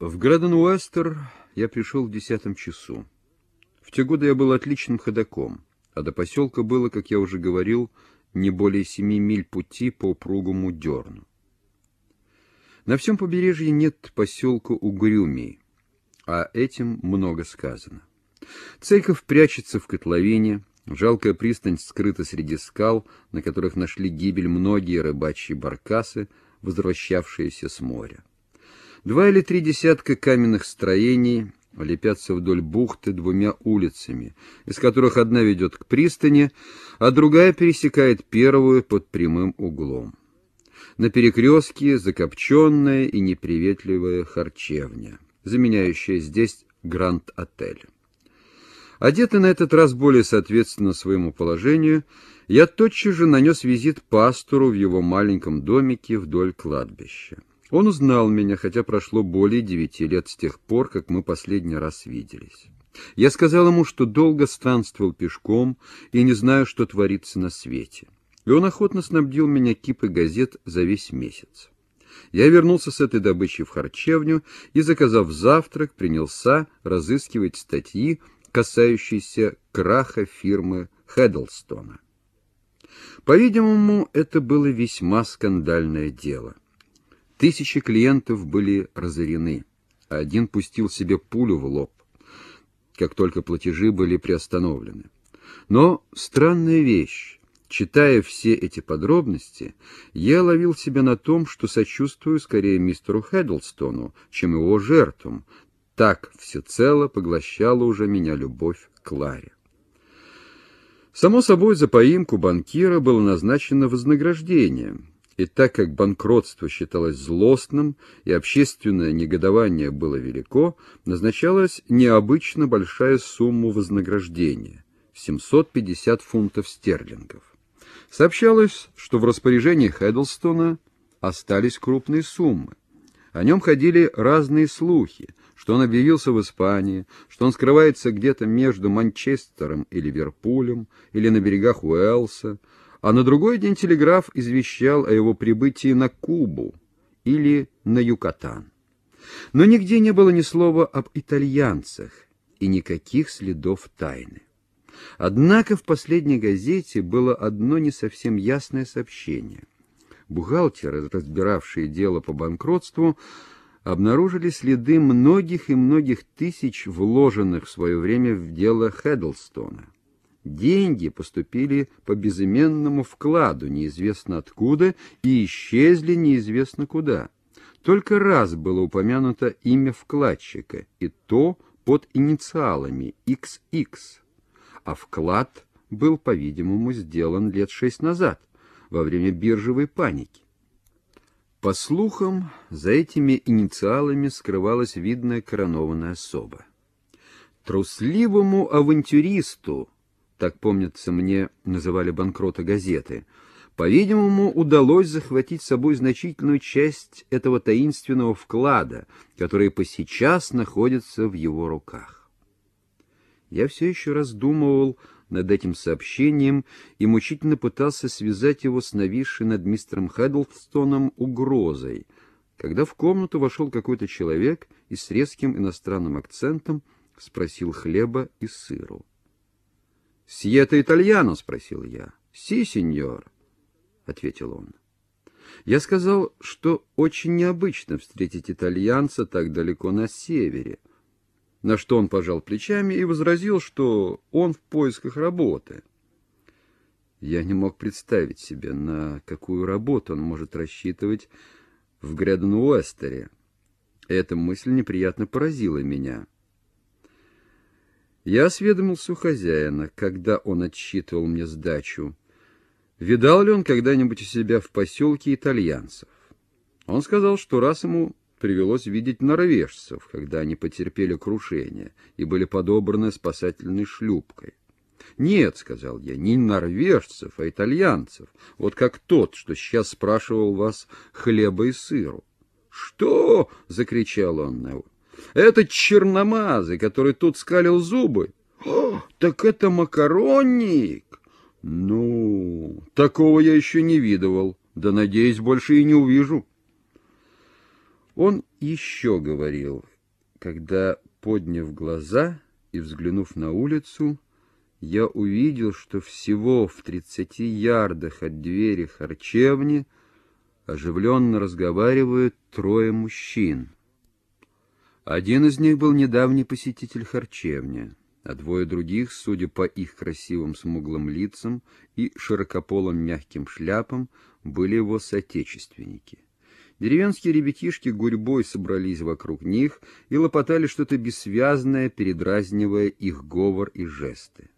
В Граден-Уэстер я пришел в десятом часу. В те годы я был отличным ходаком, а до поселка было, как я уже говорил, не более семи миль пути по упругому дерну. На всем побережье нет поселка Угрюмий, а этим много сказано. Церковь прячется в котловине, жалкая пристань скрыта среди скал, на которых нашли гибель многие рыбачьи баркасы, возвращавшиеся с моря. Два или три десятка каменных строений лепятся вдоль бухты двумя улицами, из которых одна ведет к пристани, а другая пересекает первую под прямым углом. На перекрестке закопченная и неприветливая харчевня, заменяющая здесь Гранд-отель. Одетый на этот раз более соответственно своему положению, я тотчас же нанес визит пастору в его маленьком домике вдоль кладбища. Он узнал меня, хотя прошло более девяти лет с тех пор, как мы последний раз виделись. Я сказал ему, что долго странствовал пешком и не знаю, что творится на свете. И он охотно снабдил меня кипой газет за весь месяц. Я вернулся с этой добычей в харчевню и, заказав завтрак, принялся разыскивать статьи, касающиеся краха фирмы Хеддлстона. По-видимому, это было весьма скандальное дело. Тысячи клиентов были разорены, один пустил себе пулю в лоб, как только платежи были приостановлены. Но странная вещь. Читая все эти подробности, я ловил себя на том, что сочувствую скорее мистеру Хеддлстону, чем его жертвам. Так всецело поглощала уже меня любовь к Ларе. Само собой, за поимку банкира было назначено вознаграждение — и так как банкротство считалось злостным и общественное негодование было велико, назначалась необычно большая сумма вознаграждения — 750 фунтов стерлингов. Сообщалось, что в распоряжении Хеддлстона остались крупные суммы. О нем ходили разные слухи, что он объявился в Испании, что он скрывается где-то между Манчестером и Ливерпулем или на берегах Уэлса, а на другой день телеграф извещал о его прибытии на Кубу или на Юкатан. Но нигде не было ни слова об итальянцах и никаких следов тайны. Однако в последней газете было одно не совсем ясное сообщение. Бухгалтеры, разбиравшие дело по банкротству, обнаружили следы многих и многих тысяч вложенных в свое время в дело Хеддлстона. Деньги поступили по безыменному вкладу, неизвестно откуда, и исчезли неизвестно куда. Только раз было упомянуто имя вкладчика, и то под инициалами XX, а вклад был, по-видимому, сделан лет шесть назад, во время биржевой паники. По слухам, за этими инициалами скрывалась видная коронованная особа. Трусливому авантюристу, так, помнится, мне называли банкрота газеты, по-видимому, удалось захватить с собой значительную часть этого таинственного вклада, который по сейчас находится в его руках. Я все еще раздумывал над этим сообщением и мучительно пытался связать его с нависшей над мистером Хэддлстоном угрозой, когда в комнату вошел какой-то человек и с резким иностранным акцентом спросил хлеба и сыру. «Сьета итальяно?» — спросил я. «Си, сеньор», — ответил он. Я сказал, что очень необычно встретить итальянца так далеко на севере, на что он пожал плечами и возразил, что он в поисках работы. Я не мог представить себе, на какую работу он может рассчитывать в Гряден-Уэстере. Эта мысль неприятно поразила меня. Я осведомился у хозяина, когда он отсчитывал мне сдачу. Видал ли он когда-нибудь у себя в поселке итальянцев? Он сказал, что раз ему привелось видеть норвежцев, когда они потерпели крушение и были подобраны спасательной шлюпкой. «Нет», — сказал я, — «не норвежцев, а итальянцев, вот как тот, что сейчас спрашивал вас хлеба и сыру». «Что?» — закричал он. Это черномазый, который тут скалил зубы. О, так это макаронник. Ну, такого я еще не видывал. Да, надеюсь, больше и не увижу. Он еще говорил, когда, подняв глаза и взглянув на улицу, я увидел, что всего в тридцати ярдах от двери харчевни оживленно разговаривают трое мужчин. Один из них был недавний посетитель харчевни, а двое других, судя по их красивым смуглым лицам и широкополым мягким шляпам, были его соотечественники. Деревенские ребятишки гурьбой собрались вокруг них и лопотали что-то бессвязное, передразнивая их говор и жесты.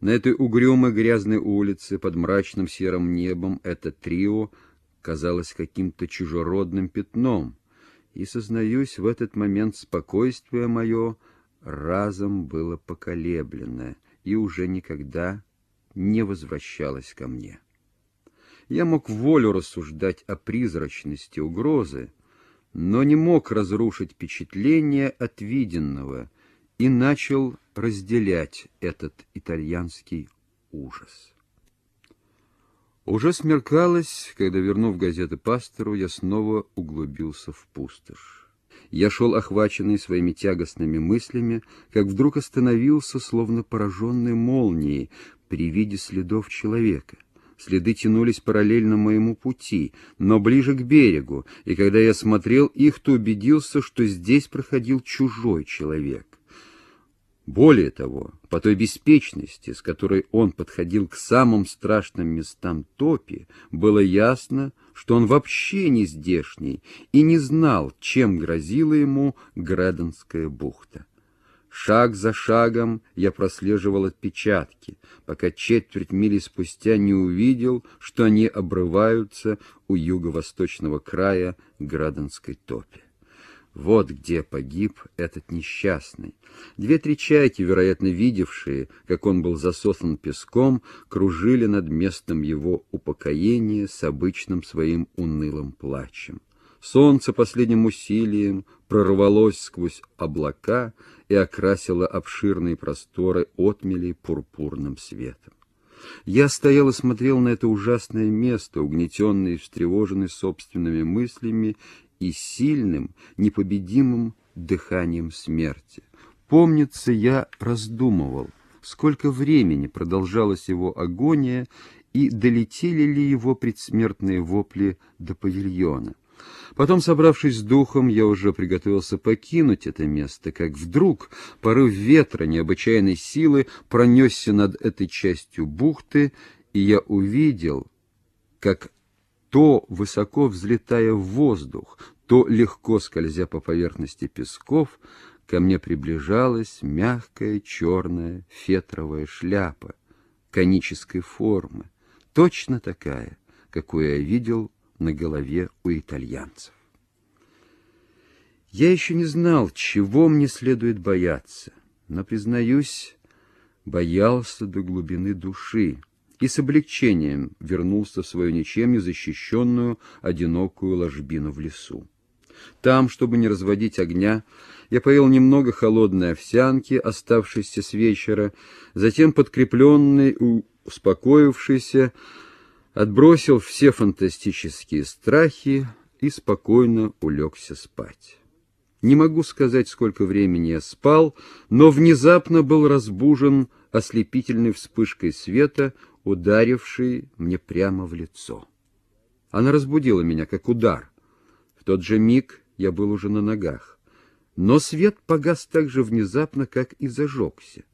На этой угрюмой грязной улице под мрачным серым небом это трио казалось каким-то чужеродным пятном, и, сознаюсь, в этот момент спокойствие мое разом было поколеблено и уже никогда не возвращалось ко мне. Я мог волю рассуждать о призрачности угрозы, но не мог разрушить впечатление от виденного и начал разделять этот итальянский ужас. Уже смеркалось, когда, вернув газеты пастору, я снова углубился в пустошь. Я шел охваченный своими тягостными мыслями, как вдруг остановился, словно пораженный молнией, при виде следов человека — Следы тянулись параллельно моему пути, но ближе к берегу, и когда я смотрел их, то убедился, что здесь проходил чужой человек. Более того, по той беспечности, с которой он подходил к самым страшным местам топи, было ясно, что он вообще не здешний и не знал, чем грозила ему Градонская бухта. Шаг за шагом я прослеживал отпечатки, пока четверть мили спустя не увидел, что они обрываются у юго-восточного края Градонской топи. Вот где погиб этот несчастный. Две-три чайки, вероятно, видевшие, как он был засосан песком, кружили над местом его упокоения с обычным своим унылым плачем. Солнце последним усилием прорвалось сквозь облака и окрасило обширные просторы отмели пурпурным светом. Я стоял и смотрел на это ужасное место, угнетенный и встревоженный собственными мыслями и сильным, непобедимым дыханием смерти. Помнится, я раздумывал, сколько времени продолжалась его агония и долетели ли его предсмертные вопли до павильона. Потом, собравшись с духом, я уже приготовился покинуть это место, как вдруг порыв ветра необычайной силы пронесся над этой частью бухты, и я увидел, как то, высоко взлетая в воздух, то, легко скользя по поверхности песков, ко мне приближалась мягкая черная фетровая шляпа конической формы, точно такая, какую я видел на голове у итальянцев. Я еще не знал, чего мне следует бояться, но, признаюсь, боялся до глубины души и с облегчением вернулся в свою ничем не защищенную одинокую ложбину в лесу. Там, чтобы не разводить огня, я поел немного холодной овсянки, оставшейся с вечера, затем, подкрепленный, успокоившийся, отбросил все фантастические страхи и спокойно улегся спать. Не могу сказать, сколько времени я спал, но внезапно был разбужен ослепительной вспышкой света, ударившей мне прямо в лицо. Она разбудила меня, как удар. В тот же миг я был уже на ногах. Но свет погас так же внезапно, как и зажегся.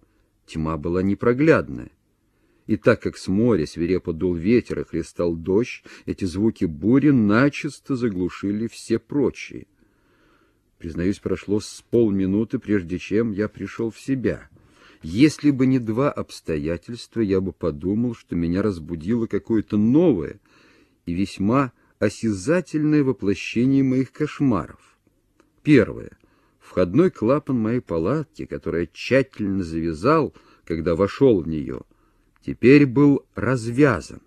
Тьма была непроглядная. И так как с моря свирепо дул ветер и хлестал дождь, эти звуки бури начисто заглушили все прочие. Признаюсь, прошло с полминуты, прежде чем я пришел в себя. Если бы не два обстоятельства, я бы подумал, что меня разбудило какое-то новое и весьма осязательное воплощение моих кошмаров. Первое. Входной клапан моей палатки, который я тщательно завязал, когда вошел в нее — теперь был развязан.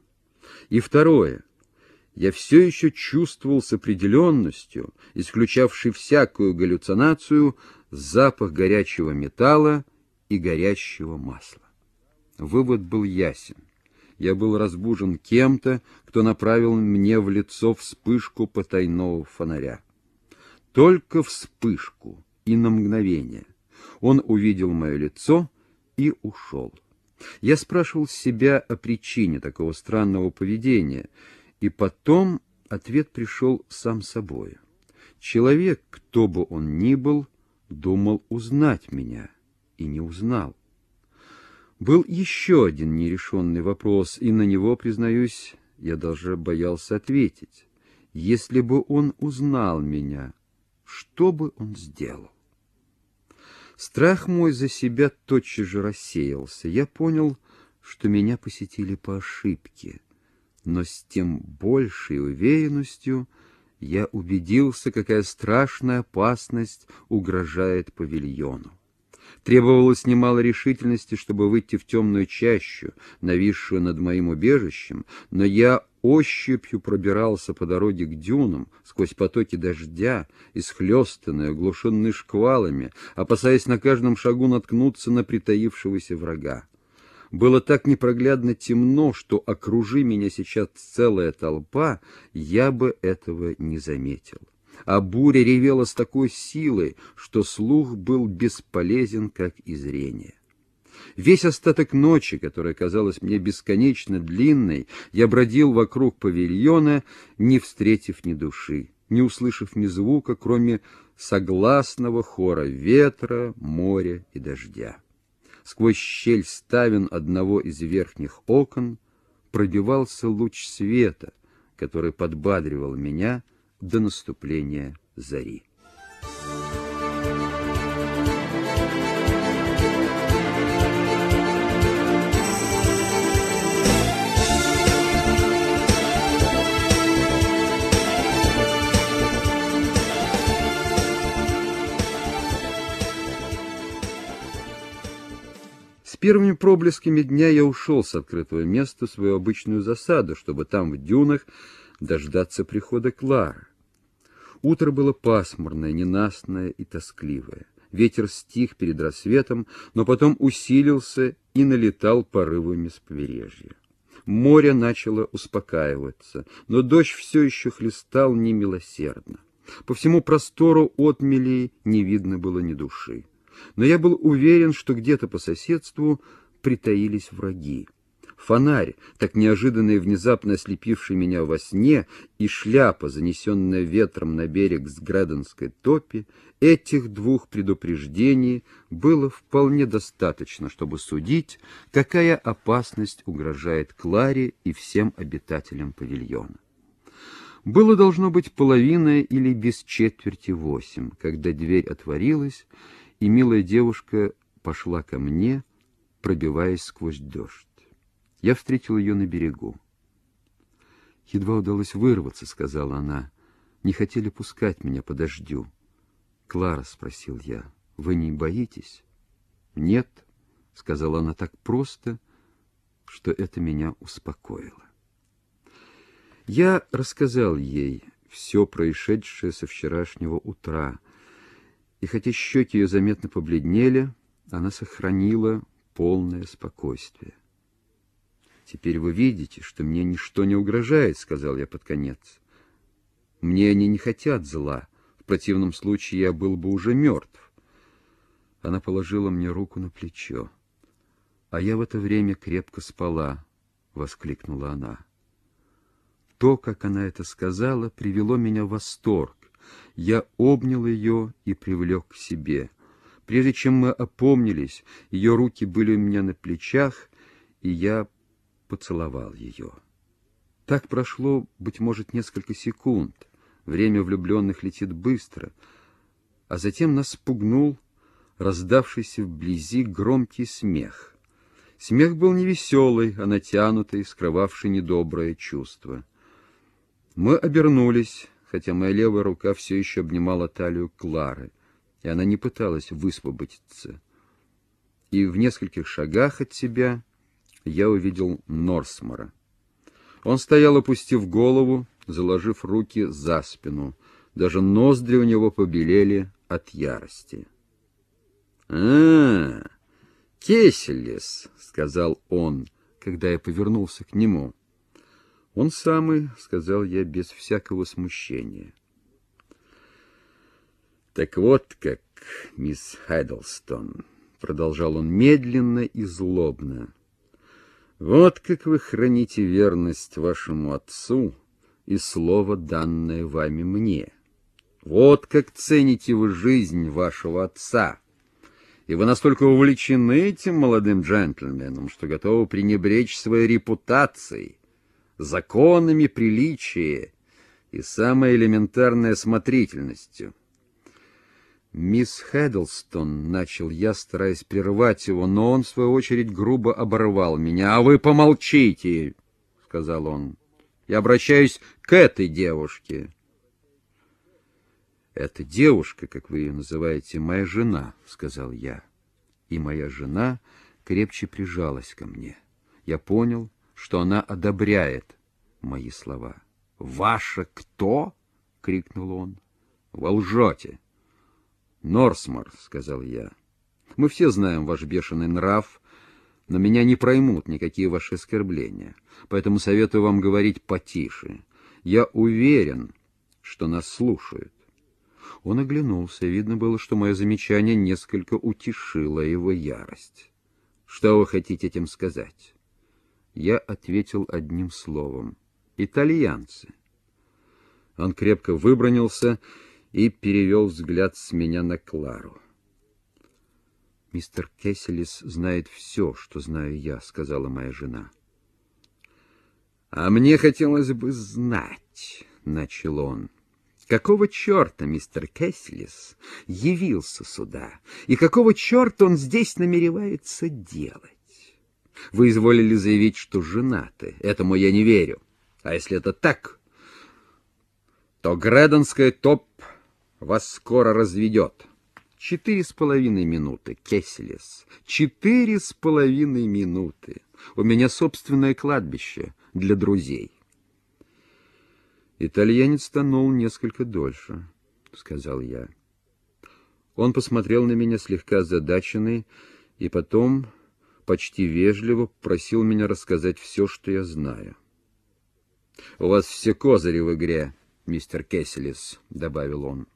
И второе. Я все еще чувствовал с определенностью, исключавший всякую галлюцинацию, запах горячего металла и горящего масла. Вывод был ясен. Я был разбужен кем-то, кто направил мне в лицо вспышку потайного фонаря. только вспышку и на мгновение. Он увидел мое лицо и ушел. Я спрашивал себя о причине такого странного поведения, и потом ответ пришел сам собой. Человек, кто бы он ни был, думал узнать меня и не узнал. Был еще один нерешенный вопрос, и на него, признаюсь, я даже боялся ответить. Если бы он узнал меня, что бы он сделал? Страх мой за себя тотчас же рассеялся. Я понял, что меня посетили по ошибке, но с тем большей уверенностью я убедился, какая страшная опасность угрожает павильону. Требовалось немало решительности, чтобы выйти в темную чащу, нависшую над моим убежищем, но я ощупью пробирался по дороге к дюнам, сквозь потоки дождя, исхлестанные, оглушенные шквалами, опасаясь на каждом шагу наткнуться на притаившегося врага. Было так непроглядно темно, что, окружи меня сейчас целая толпа, я бы этого не заметил а буря ревела с такой силой, что слух был бесполезен, как и зрение. Весь остаток ночи, которая казалась мне бесконечно длинной, я бродил вокруг павильона, не встретив ни души, не услышав ни звука, кроме согласного хора ветра, моря и дождя. Сквозь щель ставен одного из верхних окон пробивался луч света, который подбадривал меня до наступления зари. Первыми проблесками дня я ушел с открытого места в свою обычную засаду, чтобы там, в дюнах, дождаться прихода Клары. Утро было пасмурное, ненастное и тоскливое. Ветер стих перед рассветом, но потом усилился и налетал порывами с побережья. Море начало успокаиваться, но дождь все еще хлестал немилосердно. По всему простору отмели не видно было ни души. Но я был уверен, что где-то по соседству притаились враги фонарь, так неожиданно и внезапно ослепивший меня во сне, и шляпа, занесенная ветром на берег с Граденской топи, этих двух предупреждений было вполне достаточно, чтобы судить, какая опасность угрожает Кларе и всем обитателям павильона. Было должно быть половина или без четверти восемь, когда дверь отворилась, и милая девушка пошла ко мне, пробиваясь сквозь дождь. Я встретил ее на берегу. «Едва удалось вырваться», — сказала она. «Не хотели пускать меня по дождю». «Клара», — спросил я, — «вы не боитесь?» «Нет», — сказала она так просто, что это меня успокоило. Я рассказал ей все происшедшее со вчерашнего утра, и хотя щеки ее заметно побледнели, она сохранила полное спокойствие. «Теперь вы видите, что мне ничто не угрожает», — сказал я под конец. «Мне они не хотят зла. В противном случае я был бы уже мертв». Она положила мне руку на плечо. «А я в это время крепко спала», — воскликнула она. То, как она это сказала, привело меня в восторг. Я обнял ее и привлек к себе. Прежде чем мы опомнились, ее руки были у меня на плечах, и я поцеловал ее. Так прошло, быть может, несколько секунд. Время влюбленных летит быстро. А затем нас спугнул раздавшийся вблизи громкий смех. Смех был не веселый, а натянутый, скрывавший недоброе чувство. Мы обернулись, хотя моя левая рука все еще обнимала талию Клары, и она не пыталась высвободиться. И в нескольких шагах от себя я увидел Норсмора. Он стоял, опустив голову, заложив руки за спину. Даже ноздри у него побелели от ярости. — А, Кеселес, — сказал он, когда я повернулся к нему. — Он самый, — сказал я без всякого смущения. Так вот как, мисс Хайдлстон, продолжал он медленно и злобно. Вот как вы храните верность вашему отцу и слово, данное вами мне. Вот как цените вы жизнь вашего отца. И вы настолько увлечены этим молодым джентльменом, что готовы пренебречь своей репутацией, законами приличия и самой элементарной осмотрительностью. «Мисс Хэддлстон», — начал я, стараясь прервать его, но он, в свою очередь, грубо оборвал меня. «А вы помолчите», — сказал он. «Я обращаюсь к этой девушке». «Эта девушка, как вы ее называете, моя жена», — сказал я. И моя жена крепче прижалась ко мне. Я понял, что она одобряет мои слова. «Ваша кто?» — крикнул он. «Вы лжете!» «Норсмор», — сказал я. «Мы все знаем ваш бешеный нрав, но меня не проймут никакие ваши оскорбления, поэтому советую вам говорить потише. Я уверен, что нас слушают». Он оглянулся, видно было, что мое замечание несколько утешило его ярость. «Что вы хотите этим сказать?» Я ответил одним словом. «Итальянцы». Он крепко выбронился и перевел взгляд с меня на Клару. «Мистер Кесселис знает все, что знаю я», — сказала моя жена. «А мне хотелось бы знать», — начал он, — «какого черта мистер Кесселис явился сюда, и какого черта он здесь намеревается делать? Вы изволили заявить, что женаты. Этому я не верю. А если это так, то Гредонская топ вас скоро разведет. Четыре с половиной минуты, Кесселес. Четыре с половиной минуты. У меня собственное кладбище для друзей. Итальянец тонул несколько дольше, — сказал я. Он посмотрел на меня слегка озадаченный и потом почти вежливо просил меня рассказать все, что я знаю. — У вас все козыри в игре, мистер Кесселес, — добавил он.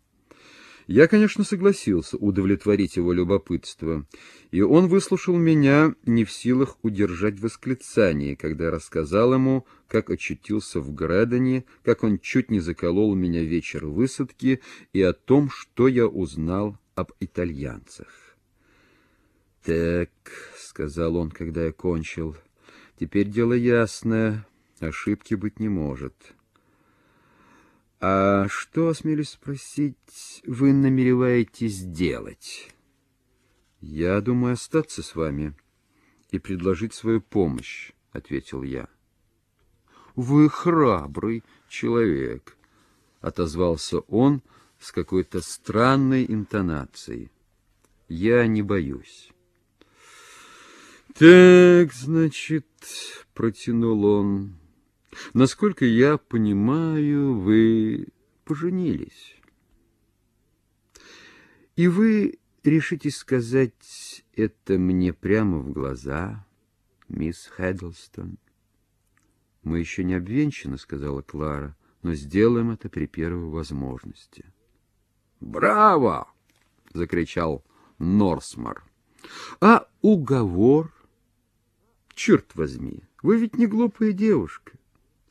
Я, конечно, согласился удовлетворить его любопытство, и он выслушал меня не в силах удержать восклицание, когда рассказал ему, как очутился в Градоне, как он чуть не заколол меня вечер высадки и о том, что я узнал об итальянцах. «Так», — сказал он, когда я кончил, — «теперь дело ясное, ошибки быть не может». «А что, осмелюсь спросить, вы намереваетесь делать?» «Я думаю остаться с вами и предложить свою помощь», — ответил я. «Вы храбрый человек», — отозвался он с какой-то странной интонацией. «Я не боюсь». «Так, значит», — протянул он, Насколько я понимаю, вы поженились. И вы решите сказать это мне прямо в глаза, мисс Хэддлстон? Мы еще не обвенчаны, сказала Клара, но сделаем это при первой возможности. Браво! закричал Норсмар. А уговор? Черт возьми, вы ведь не глупая девушка.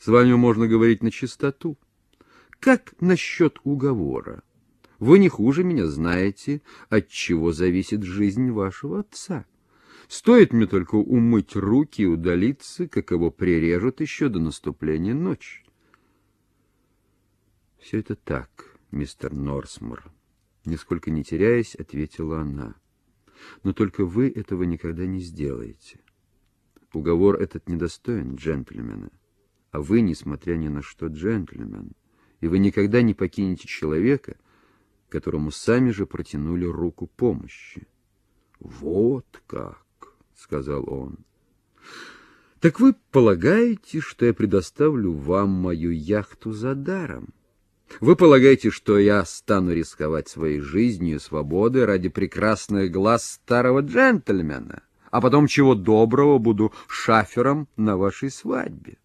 С вами можно говорить на чистоту. Как насчет уговора? Вы не хуже меня знаете, от чего зависит жизнь вашего отца. Стоит мне только умыть руки и удалиться, как его прирежут еще до наступления ночи. Все это так, мистер Норсмор, нисколько не теряясь, ответила она. Но только вы этого никогда не сделаете. Уговор этот недостоин джентльмена а вы, несмотря ни на что, джентльмен, и вы никогда не покинете человека, которому сами же протянули руку помощи. — Вот как, — сказал он. — Так вы полагаете, что я предоставлю вам мою яхту за даром? Вы полагаете, что я стану рисковать своей жизнью и свободой ради прекрасных глаз старого джентльмена, а потом чего доброго буду шафером на вашей свадьбе?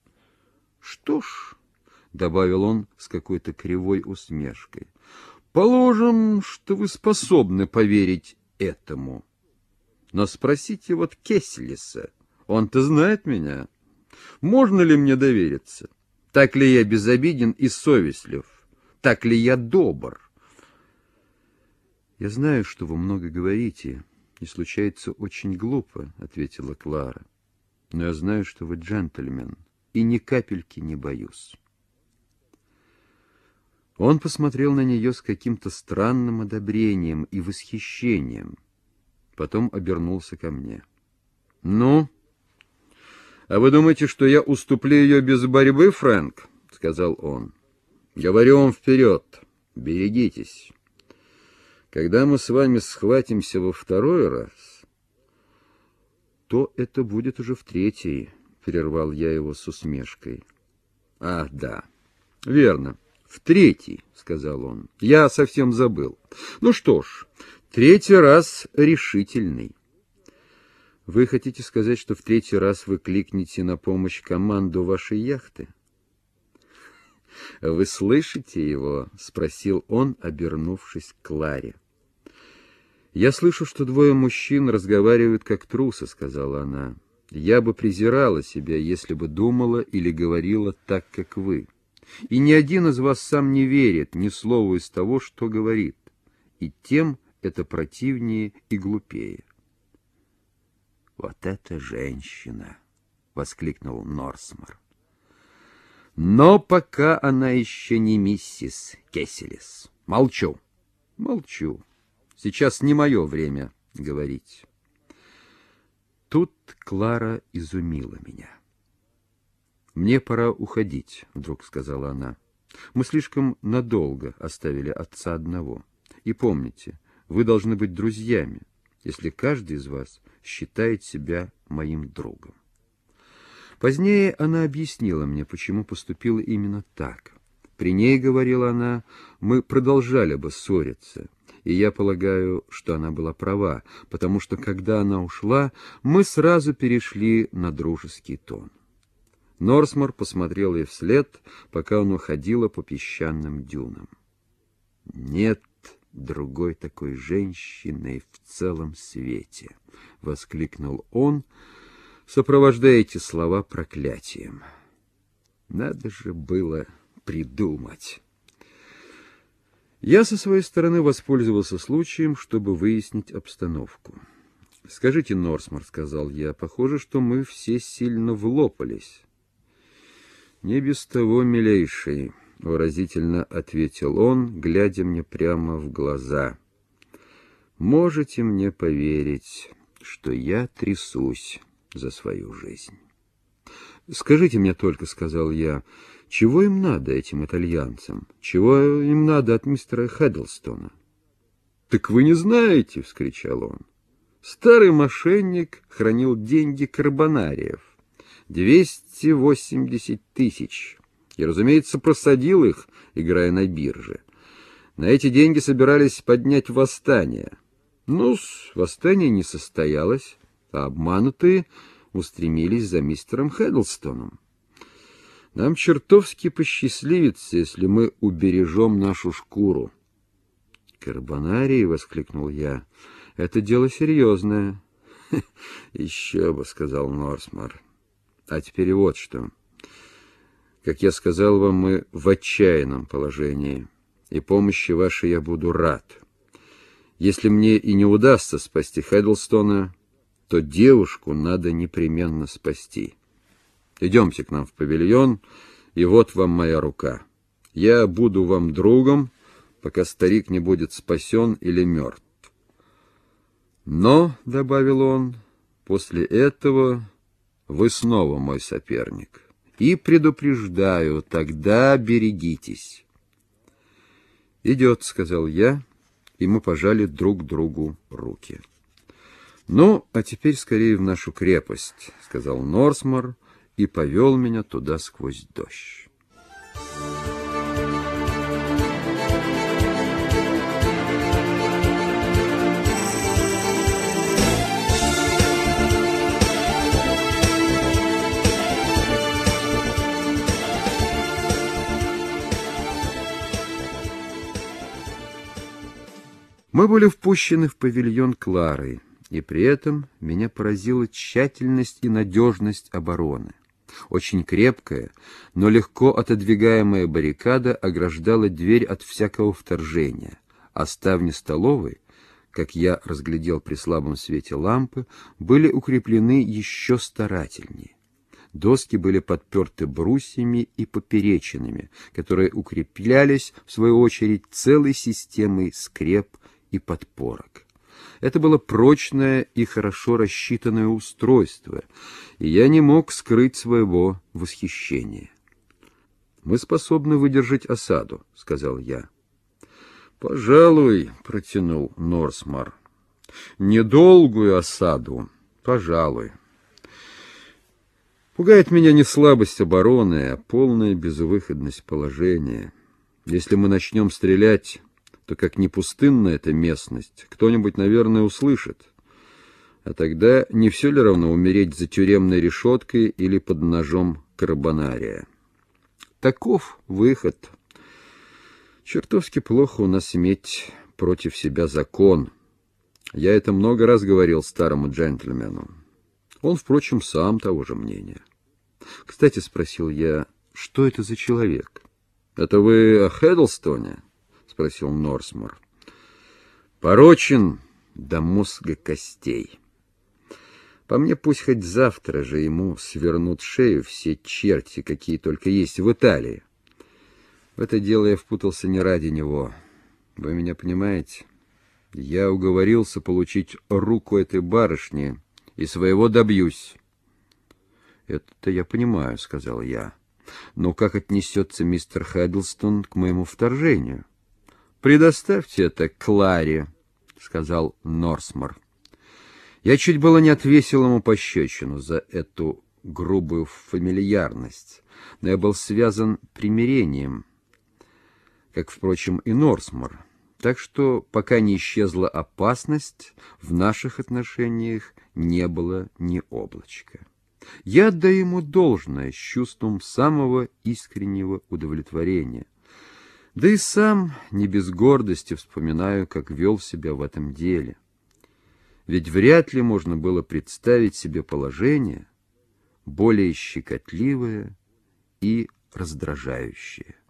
Что ж, — добавил он с какой-то кривой усмешкой, — Положим, что вы способны поверить этому. Но спросите вот Кеслиса, он-то знает меня. Можно ли мне довериться? Так ли я безобиден и совестлив? Так ли я добр? Я знаю, что вы много говорите, и случается очень глупо, — ответила Клара. Но я знаю, что вы джентльмен, и ни капельки не боюсь. Он посмотрел на нее с каким-то странным одобрением и восхищением. Потом обернулся ко мне. — Ну, а вы думаете, что я уступлю ее без борьбы, Фрэнк? — сказал он. — Говорю вам вперед, берегитесь. Когда мы с вами схватимся во второй раз, то это будет уже в третий, — перервал я его с усмешкой. — Ах, да, верно. — в третий, — сказал он. — Я совсем забыл. Ну что ж, третий раз решительный. Вы хотите сказать, что в третий раз вы кликнете на помощь команду вашей яхты? — Вы слышите его? — спросил он, обернувшись к Кларе. — Я слышу, что двое мужчин разговаривают как трусы, — сказала она. — Я бы презирала себя, если бы думала или говорила так, как вы. — и ни один из вас сам не верит ни слову из того, что говорит, и тем это противнее и глупее. «Вот эта женщина!» — воскликнул Норсмор. «Но пока она еще не миссис Кесселес. Молчу, молчу. Сейчас не мое время говорить». Тут Клара изумила меня. «Мне пора уходить», — вдруг сказала она. «Мы слишком надолго оставили отца одного. И помните, вы должны быть друзьями, если каждый из вас считает себя моим другом». Позднее она объяснила мне, почему поступила именно так. При ней, говорила она, мы продолжали бы ссориться, и я полагаю, что она была права, потому что, когда она ушла, мы сразу перешли на дружеский тон. Норсмор посмотрел ей вслед, пока он уходила по песчаным дюнам. «Нет другой такой женщины в целом свете!» — воскликнул он, сопровождая эти слова проклятием. «Надо же было придумать!» Я со своей стороны воспользовался случаем, чтобы выяснить обстановку. «Скажите, Норсмор, — сказал я, — похоже, что мы все сильно влопались». «Не без того, милейший», — выразительно ответил он, глядя мне прямо в глаза. «Можете мне поверить, что я трясусь за свою жизнь». «Скажите мне только», — сказал я, — «чего им надо, этим итальянцам? Чего им надо от мистера Хэддлстона?» «Так вы не знаете!» — вскричал он. «Старый мошенник хранил деньги карбонариев. 280 тысяч. И, разумеется, просадил их, играя на бирже. На эти деньги собирались поднять восстание. ну восстание не состоялось, а обманутые устремились за мистером Хэддлстоном. Нам чертовски посчастливится, если мы убережем нашу шкуру. «Карбонарий!» — воскликнул я. «Это дело серьезное». «Еще бы», — сказал Норсмар. А теперь вот что. Как я сказал вам, мы в отчаянном положении, и помощи вашей я буду рад. Если мне и не удастся спасти Хэддлстона, то девушку надо непременно спасти. Идемте к нам в павильон, и вот вам моя рука. Я буду вам другом, пока старик не будет спасен или мертв. Но, — добавил он, — после этого вы снова мой соперник. И предупреждаю, тогда берегитесь. «Идет», — сказал я, и мы пожали друг другу руки. «Ну, а теперь скорее в нашу крепость», — сказал Норсмор и повел меня туда сквозь дождь. Мы были впущены в павильон Клары, и при этом меня поразила тщательность и надежность обороны. Очень крепкая, но легко отодвигаемая баррикада ограждала дверь от всякого вторжения, а ставни столовой, как я разглядел при слабом свете лампы, были укреплены еще старательнее. Доски были подперты брусьями и поперечинами, которые укреплялись, в свою очередь, целой системой скреп и подпорок. Это было прочное и хорошо рассчитанное устройство, и я не мог скрыть своего восхищения. «Мы способны выдержать осаду», — сказал я. «Пожалуй», — протянул Норсмар. «Недолгую осаду, пожалуй». Пугает меня не слабость обороны, а полная безвыходность положения. Если мы начнем стрелять, то как не пустынна эта местность, кто-нибудь, наверное, услышит. А тогда не все ли равно умереть за тюремной решеткой или под ножом карбонария? Таков выход. Чертовски плохо у нас иметь против себя закон. Я это много раз говорил старому джентльмену. Он, впрочем, сам того же мнения. Кстати, спросил я, что это за человек? Это вы о Хеддлстоне? Спросил Норсмор. Порочен до мозга костей. По мне пусть хоть завтра же ему свернут шею все черти, какие только есть в Италии. В это дело я впутался не ради него. Вы меня понимаете? Я уговорился получить руку этой барышни и своего добьюсь. «Это я понимаю», — сказал я. «Но как отнесется мистер Хэддлстон к моему вторжению?» «Предоставьте это Кларе», — сказал Норсмор. Я чуть было не отвесил ему пощечину за эту грубую фамильярность, но я был связан примирением, как, впрочем, и Норсмор. Так что, пока не исчезла опасность, в наших отношениях не было ни облачка. Я отдаю ему должное с чувством самого искреннего удовлетворения. Да и сам не без гордости вспоминаю, как вел себя в этом деле. Ведь вряд ли можно было представить себе положение более щекотливое и раздражающее.